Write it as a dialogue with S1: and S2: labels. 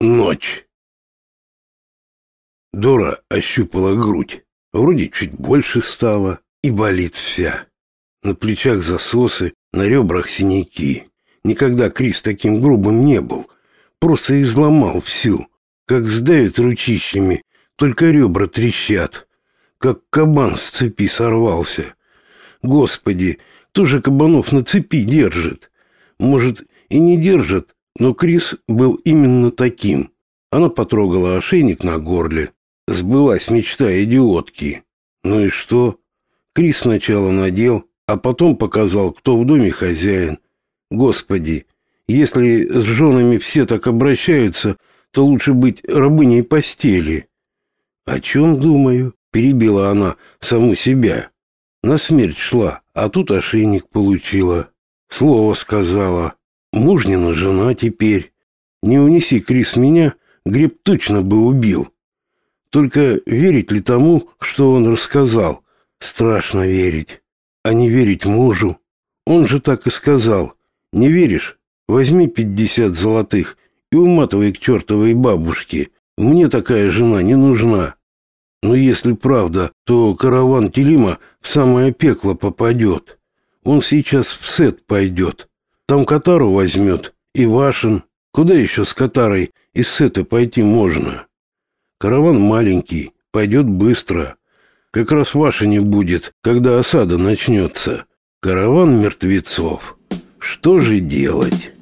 S1: Ночь. Дора ощупала грудь. Вроде чуть больше стало и болит вся. На плечах засосы, на ребрах синяки. Никогда Крис таким грубым не был. Просто изломал всю. Как сдавит ручищами, только ребра трещат. Как кабан с цепи сорвался. Господи, кто же кабанов на цепи держит? Может, и не держит, но Крис был именно таким. Она потрогала ошейник на горле. Сбылась мечта идиотки. Ну и что? Крис сначала надел, а потом показал, кто в доме хозяин. Господи, если с женами все так обращаются, то лучше быть рабыней постели. О чем думаю? Перебила она саму себя. На смерть шла, а тут ошейник получила. Слово сказала. Мужнина жена теперь. Не унеси, Крис, меня, Греб точно бы убил. Только верить ли тому, что он рассказал? Страшно верить. А не верить мужу. Он же так и сказал. Не веришь? Возьми пятьдесят золотых и уматывай к чертовой бабушке. Мне такая жена не нужна. Но если правда, то караван Телима в самое пекло попадет. Он сейчас в сет пойдет. Там Катару возьмет и Вашин. Куда еще с Катарой из сета пойти можно? Караван маленький, пойдет быстро. Как раз Ваша не будет, когда осада начнется. Караван мертвецов. Что же делать?